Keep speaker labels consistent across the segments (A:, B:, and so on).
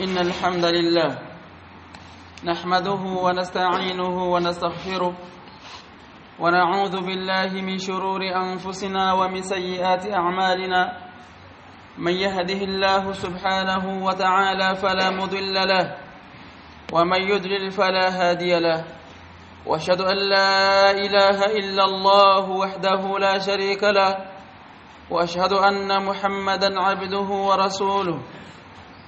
A: إن الحمد لله نحمده ونستعينه ونستغفره ونعوذ بالله من شرور أنفسنا ومن سيئات أعمالنا من يهده الله سبحانه وتعالى فلا مضل له ومن يضلل فلا هادي له وأشهد أن لا إله إلا الله وحده لا شريك له وأشهد أن محمدا عبده ورسوله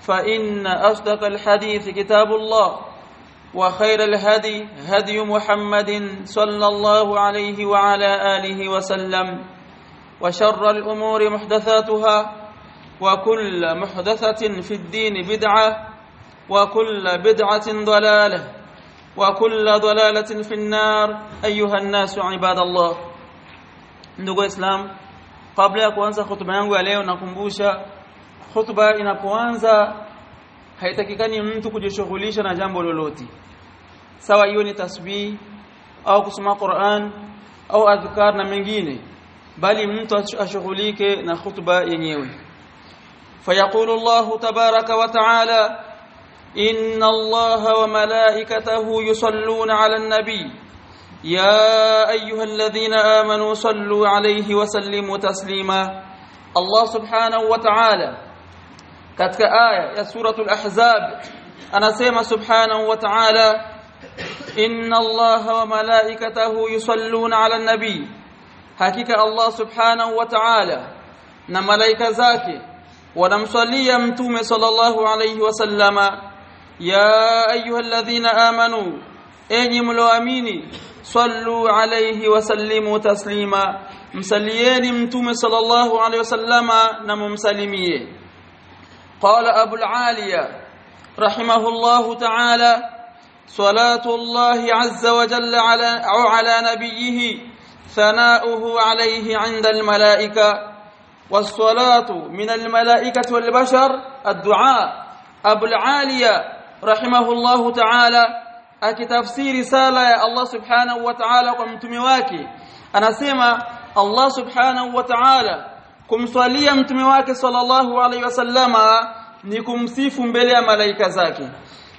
A: فإن أصدق الحديث كتاب الله وخير الهدي هدي محمد صلى الله عليه وعلى آله وسلم وشر الأمور محدثاتها وكل محدثة في الدين بدعة وكل بدعة ضلالة وكل ضلالة في النار. أيها الناس عباد الله ndugu islam kabla ya kuanza hutuba yangu ya leo hutuba inapoanza haitakikani mtu kujishughulisha na jambo lolote sawa hiyo ni tasbih au kusoma Qur'an au adhkar na mengine bali mtu ashughulike na hutuba yenyewe fayaqulu Allah tabaraka wa ta'ala إن الله وملائكته يصلون على النبي يا أيها الذين آمنوا صلوا عليه وسلموا تسليما الله سبحانه وتعالى كتك آية يا سورة الأحزاب أنا سيما سبحانه وتعالى إن الله وملائكته يصلون على النبي حقيقة الله سبحانه وتعالى نملائكة ذاك ونمصلي متوم صلى الله عليه وسلم يا أيها الذين آمنوا أني ملواميني صلوا عليه وسلموا تسليما مسليين متوم صلى الله عليه وسلم نممسلميه قال أبو العالية رحمه الله تعالى صلاة الله عز وجل على, على نبيه ثناؤه عليه عند الملائكة والصلاة من الملائكة والبشر الدعاء. أبو العالية ta'ala akitafsiri sala ya Allah subhanahu wa ta'ala kwa mtume wake anasema Allah subhanahu wa ta'ala kumswalia mtume wake sallallahu alaihi wasallama ni kumsifu mbele ya malaika zake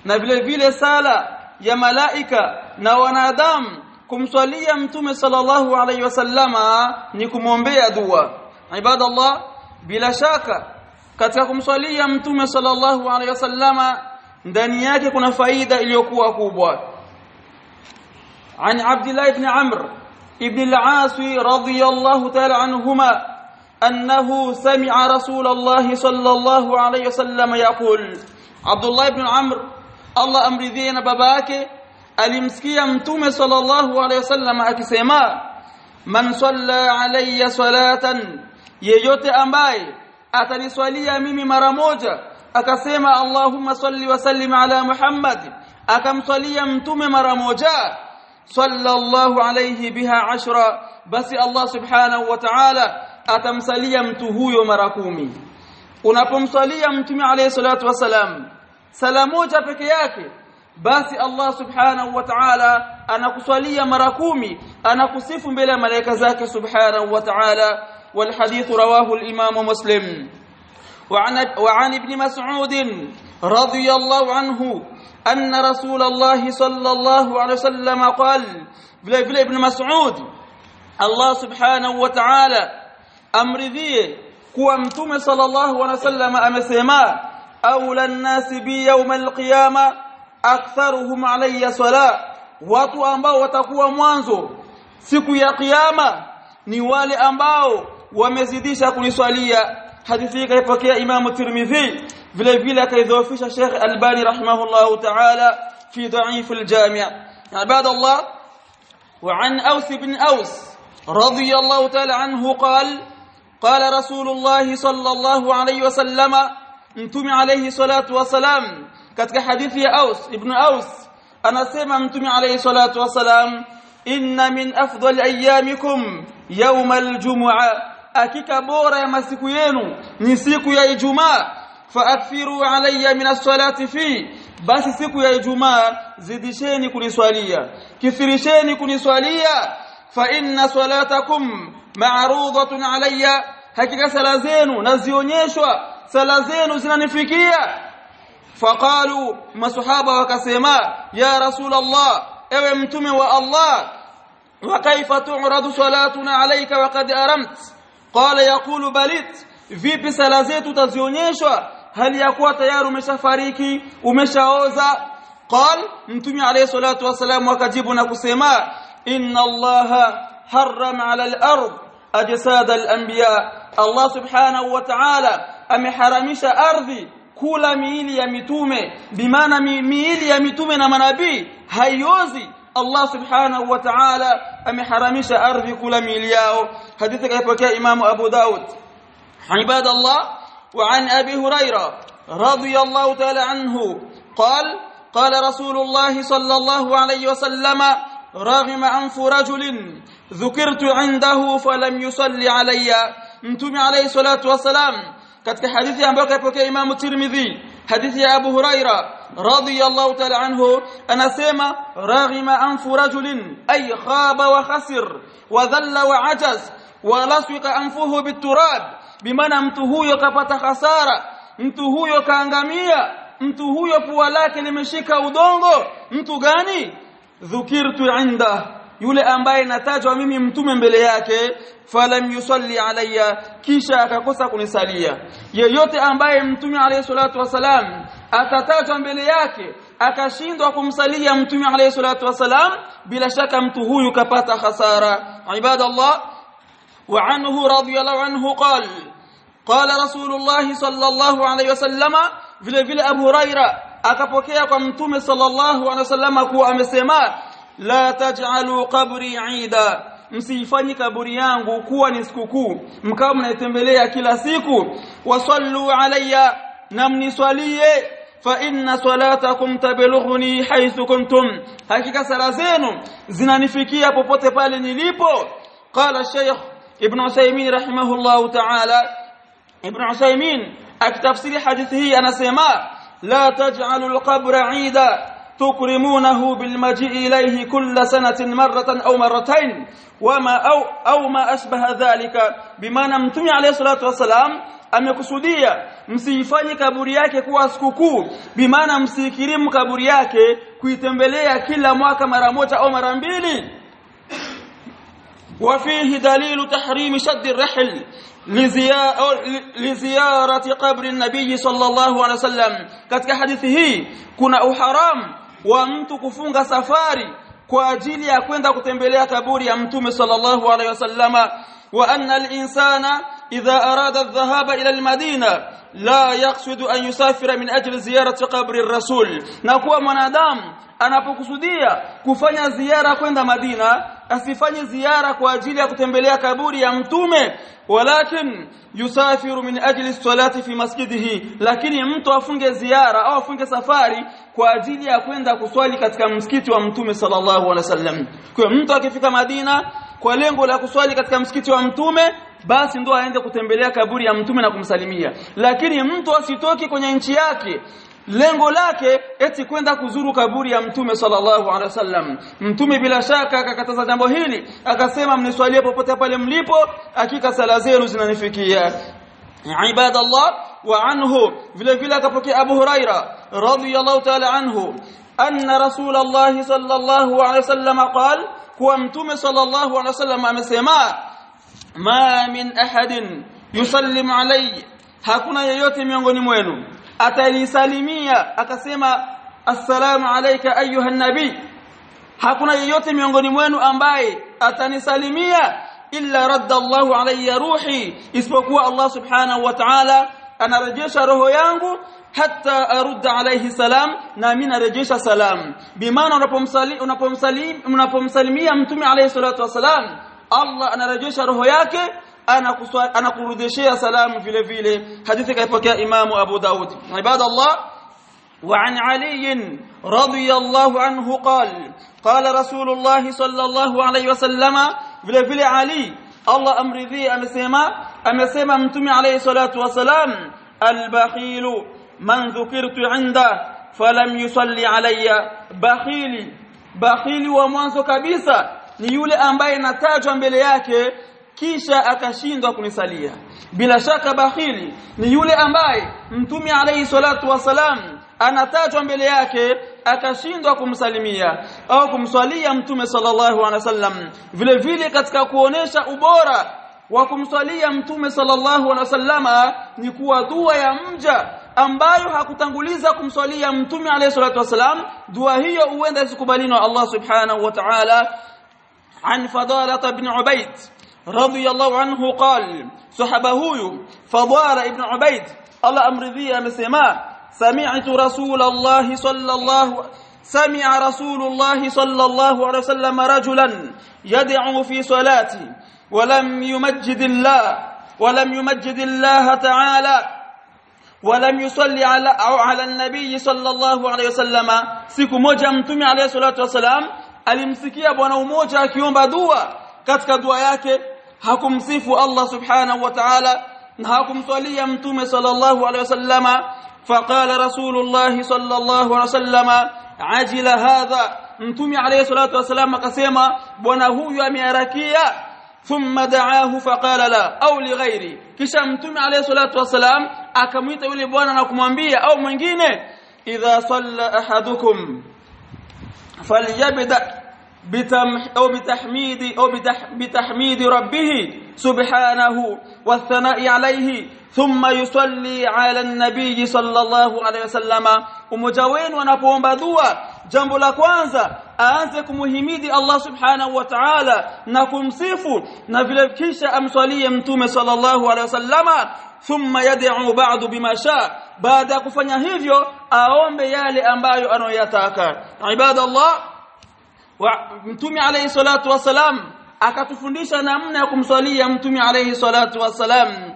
A: na vile vile sala ya malaika na wanadamu kumswalia mtume sallallahu alaihi wasallama ni kumwombea dua ibadallah bila shaka katika kumswalia mtume sallallahu alaihi wasallama ndani yake kuna faida iliyokuwa kubwa عن عبد الله بن عمرو ابن العاص رضي الله تعالى عنهما أنه سمع رسول الله صلى الله عليه وسلم يقول عبد الله بن عمرو الله أمرذين باباك alimsikia mtume sallallahu alayhi wasallam akisema man salla alayya salatan yeyote ambaye ataniswalia mimi mara moja akasema Allahumma salli wa sallim ala Muhammad akamswalia mtume mara moja sallallahu alayhi biha ashra basi Allah subhanahu wa ta'ala atamsalia mtu huyo mara kumi unapomswalia mtume alayhi salatu wasalam sala moja peke yake basi Allah subhanahu wa ta'ala anakuswalia mara kumi anakusifu mbele ya malaika zake subhanahu wa ta'ala والحديث رواه الإمام مسلم وعن, وعن ابن مسعود رضي الله عنه أن رسول الله صلى الله عليه وسلم قال بلا ابن مسعود الله سبحانه وتعالى أمرذيه kuwa mtume sallallahu alaihi wasallam amesema aula an-nasi bi yawm al-qiyama aktharuhum alayya sala watu ambao watakuwa mwanzo siku ya kiyama ni wale ambao wamezidisha kuniswalia hadithi hii kaipokea Imam Tirmidhi vile vile akaidhoofisha Sheikh Albani rahimahullahu ta'ala fi dha'if al-jami' ibadallah وعن أوس بن أوس رضي الله تعالى عنه قال قال رسول الله صلى الله عليه وسلم أنتم عليه الصلاة والسلام. كتك حديث يا أوس ابن أوس. أنا سيما أنتم عليه الصلاة والسلام. إن من أفضل أيامكم يوم الجمعة. أكيك بورا يا مسيكوينو نسيكو يا جمعة فأكفروا علي من الصلاة فيه بس سيكو يا جمعة زدشيني كني سواليا كثيرشيني كني سواليا فإن صلاتكم ma'rudatun alayya hakika sala zenu nazionyeshwa sala zenu zinanifikia faqalu masahaba wakasema ya rasul Allah ewe mtume wa Allah wa kaifa tu'radu salatuna alayka wa qad aramt qala yaqulu balit vipi sala zetu tazionyeshwa hali ya kuwa tayari umeshafariki umeshaoza qal mtume alayhi salatu wasalam wakajibu na kusema inna allaha harrama ala al-ard أجساد الأنبياء. الله سبحانه وتعالى أمحرمش أرضي كل ميل يمتوم. بمعنى ميل نما نبي هيوزي. الله سبحانه وتعالى أمحرمش أرضي كل ميل ياو. حديثك أفكى إمام أبو داود. عباد الله وعن أبي هريرة رضي الله تعالى عنه قال قال رسول الله صلى الله عليه وسلم رغم أنف رجل ذكرت عنده فلم يصلي علي. أنتم عليه الصلاة والسلام. قد حديثي عن بقى بقى إمام الترمذي. حديثي أبو هريرة رضي الله تعالى عنه. أنا سيما راغم أنف رجل أي خاب وخسر وذل وعجز ولسق أنفه بالتراب. بمعنى mtu huyo خسارة hasara mtu huyo kaangamia mtu huyo pua lake limeshika udongo mtu gani dhukirtu indahu yule ambaye natajwa mimi mtume mbele yake falam yusalli alayya kisha akakosa kunisalia yeyote ambaye mtume alayhi salatu wasalam atatajwa mbele yake akashindwa kumsalia mtume alayhi salatu wasalam bila shaka mtu huyu kapata hasara ibadallah wa anhu radiyallahu anhu qala قال رسول الله صلى الله vile vile Abu Huraira akapokea kwa mtume sallallahu alaihi wasallam kuwa amesema la taj'alu qabri 'ida msiifanye kaburi yangu kuwa ni sikukuu mkao mnaitembelea kila siku wasallu alayya na mniswalie fa inna salatakum tablughuni haythu kuntum hakika sala zenu zinanifikia popote pale nilipo qala shaykh ibn Usaymin rahimahullahu ta'ala ابن عثيمين akitafsiri hadithi hii anasema لا تجعلوا القبر عيدا تكرمونه بالمجيء إليه كل سنة مرة أو مرتين وما أو, أو ما أشبه ذلك bimaana Mtume عليه الصلاة والسلام amekusudia msifanye kaburi yake kuwa sikukuu bimaana msikirimu kaburi yake kuitembelea kila mwaka mara moja au mara mbili وفيه دليل تحريم شد الرحل لزيارة قبر النبي صلى الله عليه وسلم. كتك حديثه كنا أحرام wa mtu kufunga safari kwa ajili ya kwenda kutembelea kaburi ya mtume sallallahu alaihi wasallama wa anna al-insana idha arada الذهاب لا يقصد la يسافر an yusafira min ajli ziyarati qabri ar-rasul na kuwa mwanadamu anapokusudia kufanya ziara kwenda Madina asifanye ziara kwa ajili ya kutembelea kaburi ya mtume. Walakin yusafiru min ajli salati fi masjidihi. Lakini mtu afunge ziara au afunge safari kwa ajili ya kwenda kuswali katika msikiti wa mtume sallallahu alaihi wasallam. Kwa mtu akifika Madina kwa lengo la kuswali katika msikiti wa mtume basi ndo aende kutembelea kaburi ya mtume na kumsalimia lakini mtu asitoki kwenye nchi yake lengo lake eti kwenda kuzuru kaburi ya mtume sallallahu alaihi wasallam mtume bila shaka akakataza jambo hili akasema mniswalie popote pale mlipo hakika sala zenu zinanifikia ibadallah wa anhu vile vile akapokea Abu Huraira radhiyallahu ta'ala anhu anna rasulullah sallallahu alaihi wasallam qala kuwa mtume sallallahu alaihi wasallam amesema ma min ahadin yusallimu alayya. Hakuna yeyote miongoni mwenu atanisalimia akasema assalamu alayka ayuha nabi. Hakuna yeyote miongoni mwenu ambaye atanisalimia illa radda Allahu alayya ruhi isipokuwa Allah subhanahu wa ta'ala anarejesha roho yangu hatta arudda alayhi salam na mimi narejesha salam. Bimaana unapomsalimia unapomsalimia mtume alayhi salatu wasalam Allah anarejesha roho yake anakurudishia salamu vile vile hadithi kaipokea imamu Abu Daud ibadallah رضي الله عنه قال قال رسول الله صلى الله عليه وسلم vile vile Ali Allah amridhie amesema amesema mtume alayhi salatu wasalam albakhilu man dhukirtu inda falam yusalli alayya bakhili bakhili wa mwanzo kabisa ni yule ambaye natajwa mbele yake kisha akashindwa kunisalia bila shaka bakhili ni yule ambaye mtume alayhi salatu wasalam anatajwa mbele yake akashindwa kumsalimia au kumswalia mtume sallallahu alaihi wasallam vile vile katika kuonesha ubora wa kumswalia mtume sallallahu alaihi wasallama ni kuwa dua ya mja ambayo hakutanguliza kumswalia mtume alayhi salatu wasalam dua hiyo huenda isikubaliwe na Allah subhanahu wa ta'ala عن فضالة بن عبيد رضي الله عنه قال صحبه فضالة بن عبيد الله أمر ذي أمسما سمعت رسول الله صلى الله سمع رسول الله صلى الله عليه وسلم رجلا يدعو في صلاته ولم يمجد الله ولم يمجد الله تعالى ولم يصلي على على النبي صلى الله عليه وسلم moja mtume alayhi salatu wasalam alimsikia bwana mmoja akiomba dua katika dua yake hakumsifu Allah subhanahu wa ta'ala na hakumswalia mtume sallallahu alayhi wasallama الله صلى الله عليه وسلم عجل هذا mtume alayhi salatu wasalam akasema bwana huyu ameharakia thumma da'ahu faqala la au lighairi kisha mtume alayhi salatu wasalam akamwita yule bwana na kumwambia au mwingine idha salla ahadukum falyabda أو بتحميد أو بتحميد ربه سبحانه والثناء عليه ثم يصلي على النبي صلى الله عليه وسلم. ومجاوين wanapoomba dua jambo la kwanza aanze kumhimidi Allah subhanahu wa ta'ala na kumsifu na vile kisha amswalie mtume sallallahu alaihi wasallama thumma yad'u ba'du bima sha baada ya kufanya hivyo aombe yale ambayo anoyataka ibadallah mtume alayhi salatu wasalam akatufundisha namna ya kumswalia mtume alayhi salatu wasalam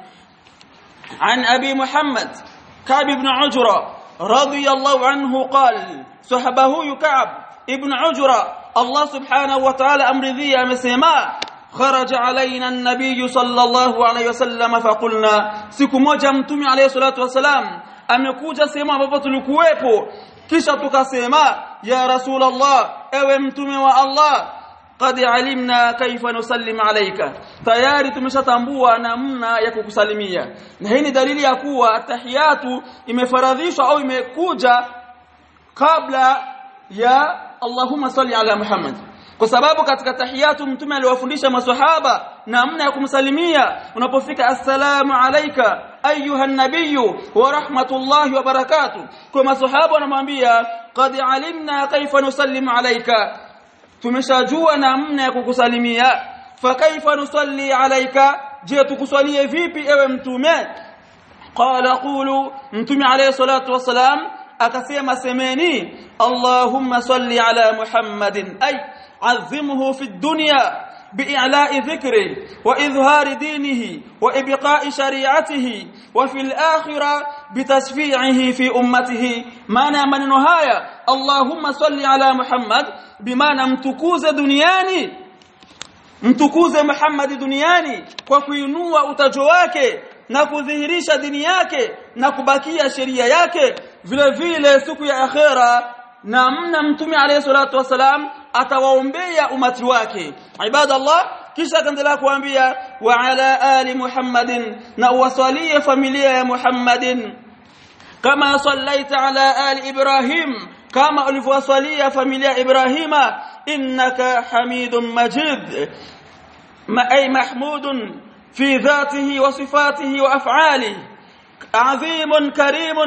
A: عن أبي محمد كعب بن عجرة رضي الله عنه قال صحبه يكعب ابن عجرة الله سبحانه وتعالى أمر أمرذي أمسيما خرج علينا النبي صلى الله عليه وسلم فقلنا سكما جمتم عليه الصلاة والسلام أمكوجا سيما ببط كويبو كشتك سيما يا رسول الله أو امتم وألله؟ Qad alimna kaifa nusallim alayka tayari tumeshatambua namna ya kukusalimia na hii ni dalili ya kuwa tahiyatu imefaradhishwa au imekuja kabla ya Allahumma salli ala Muhammad kwa sababu katika tahiyatu mtume aliwafundisha maswahaba namna ya kumsalimia unapofika assalamu alayka ayuha nabiyyu wa rahmatullahi wa barakatuh kwa maswahaba wanamwambia qad alimna kaifa nusallimu alayka tumeshajua namna ya kukusalimia fa kaifa nusalli alayka je tukuswalie vipi ewe mtume qala qulu mtume alayhi salatu wasalam akasema semeni allahumma salli ala muhammadin ay عظمه في الدنيا بإعلاء ذكره وإظهار دينه وإبقاء شريعته وفي الآخرة بتشفيعه في أمته. معنى نعم من نهاية. اللهم صل على محمد بمعنى نعم امتكوز دنياني. امتكوز محمد دنياني. وكينو أتجواك نكذهريش دنياك. نكبكي شريعك vile vile siku ya akhera namna mtume عليه الصلاة والسلام. Atawaombea umati wake ibadallah kisha akaendelea kuambia wa ala ali muhammadin na uwasalie familia ya muhammadin kama sallaita ala ali ibrahim kama ulivyowasalia familia ibrahima innaka hamidun majid ma ay mahmudun fi dhatihi wa sifatihi wa af'alihi عظيم كريم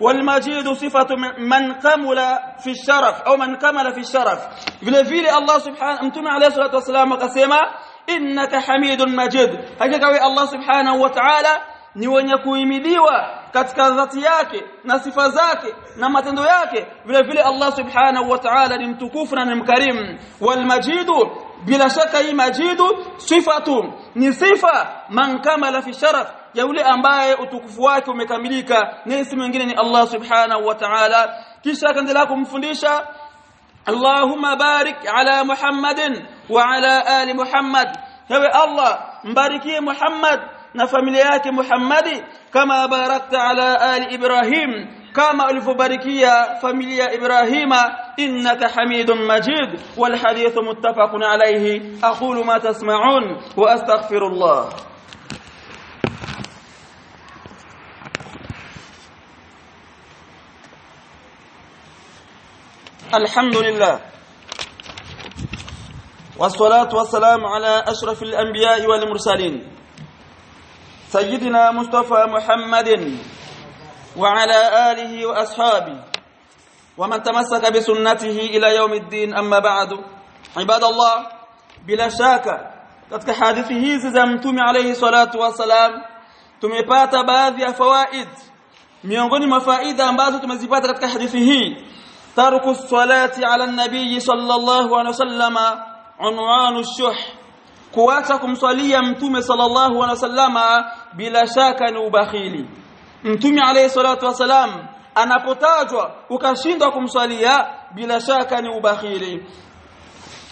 A: والمجيد صفة من كمل في الشرف أو من كمل في الشرف. في فيلي الله سبحانه أمتم عليه الصلاة والسلام قسيمة؟ إنك حميد مجيد. هكذا قوي الله سبحانه وتعالى نوان يكوي مديوة كتك ذاتياك نصف ذاك نما تندوياك في فيلي الله سبحانه وتعالى نمتكوفنا نمكريم والمجيد بلا شك hii مجيد sifa ni sifa من كمل في الشرف ya yule ambaye utukufu wake umekamilika na si mwingine الله سبحانه وتعالى kisha akaendelea kumfundisha اللهم بارك على محمد وعلى ال محمد ewe الله mbariki محمد na familia ya محمد كما باركت على ال إبراهيم kama ulivyobariki familia ya إبراهيم إنك حميد مجيد والحديث متفق عليه. أقول ما تسمعون وأستغفر الله. الحمد لله. والصلاة والسلام على أشرف الأنبياء والمرسلين. سيدنا مصطفى محمد. وعلى آله وأصحابه ومن تمسك بسنته إلى يوم الدين أما بعد عباد الله بلا شك katika hadithi hizi za mtume alayhi salatu wasalam tumepata baadhi ya fawaid miongoni mwa faida ambazo tumezipata katika hadithi hii tarku salati ala nabii sallallahu alaihi wasallama unwanu shuh kuacha kumswalia mtume sallallahu alaihi wasallama bila shaka ni ubakhili mtume alayhi salatu wasalam anapotajwa ukashindwa kumswalia bila shaka ni ubakhili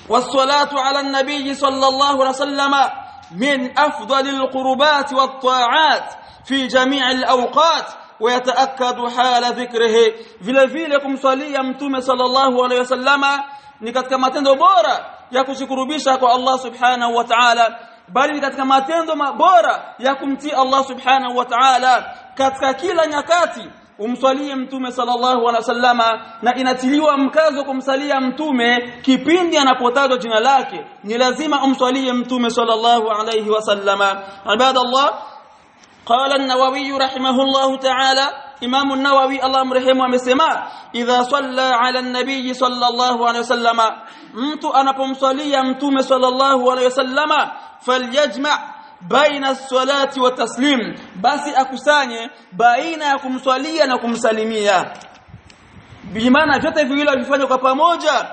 A: والصلاه على النبي صلى الله عليه وسلم من افضل القربات والطاعات في جميع الاوقات ويتاكد حال ذكره vile vile kumswalia mtume sallallahu alayhi wasallama ni katika matendo bora ya kushukurubisha kwa Allah subhanahu wa ta'ala bali katika matendo bora ya kumtii Allah subhanahu wa ta'ala katika kila nyakati umswalie mtume sallallahu alaihi wasallama na inatiliwa mkazo kumsalia mtume kipindi anapotajwa jina lake ni lazima umswalie mtume sallallahu alaihi wasallama ibadallah قال النووي رحمه الله إمام النووي الله يرحمه امسما إذا صلى على النبي صلى الله عليه وسلم mtu anapomswalia mtume صلى الله عليه وسلم. فليجمع بين الصلاة والتسليم. بس اكسanye baina ya kumswalia na kumsalimia bimaana vyote viwili vifanywe pamoja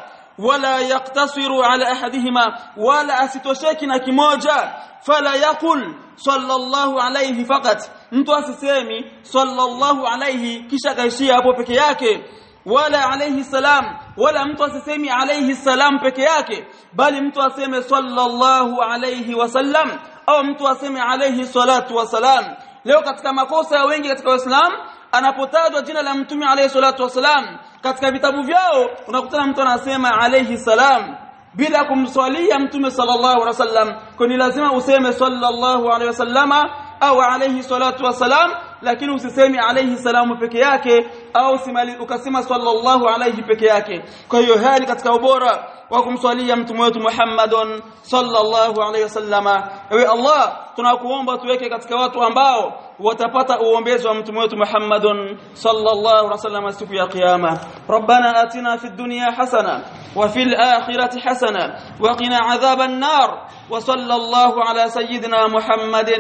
A: wala yaktasiru ala ahadihima wala asitosheki na kimoja fala yaqul sallallahu alayhi faqat mtu asisemi sallallahu alayhi kisha kaishia hapo peke yake wala alayhi salam wala mtu asisemi alayhi salam peke yake bali mtu aseme sallallahu alayhi wasallam au mtu aseme alayhi salatu wasalam leo katika makosa ya wengi katika waislamu anapotajwa jina la mtume alayhi salatu wasalam katika vitabu vyao unakutana mtu anasema alayhi salam bila kumswalia mtume sallallahu alaihi wasallam kwani lazima useme sallallahu alaihi wasallama au alayhi salatu wasalam lakini usisemi alayhi salamu peke yake au simali ukasema sallallahu alayhi peke yake kwa hiyo hali katika ubora wa kumswalia mtume wetu Muhammadun sallallahu alayhi wasallama ewe Allah tunakuomba tuweke katika watu ambao وتبطا وامبيز ومتموت محمد صلى الله عليه وسلم في قيامة. ربنا آتنا في الدنيا حسنة وفي الآخرة حسنة وقنا عذاب النار. وصلى الله على سيدنا محمد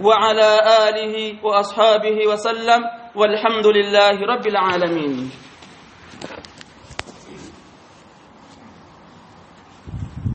A: وعلى آله وأصحابه وسلم والحمد لله رب العالمين.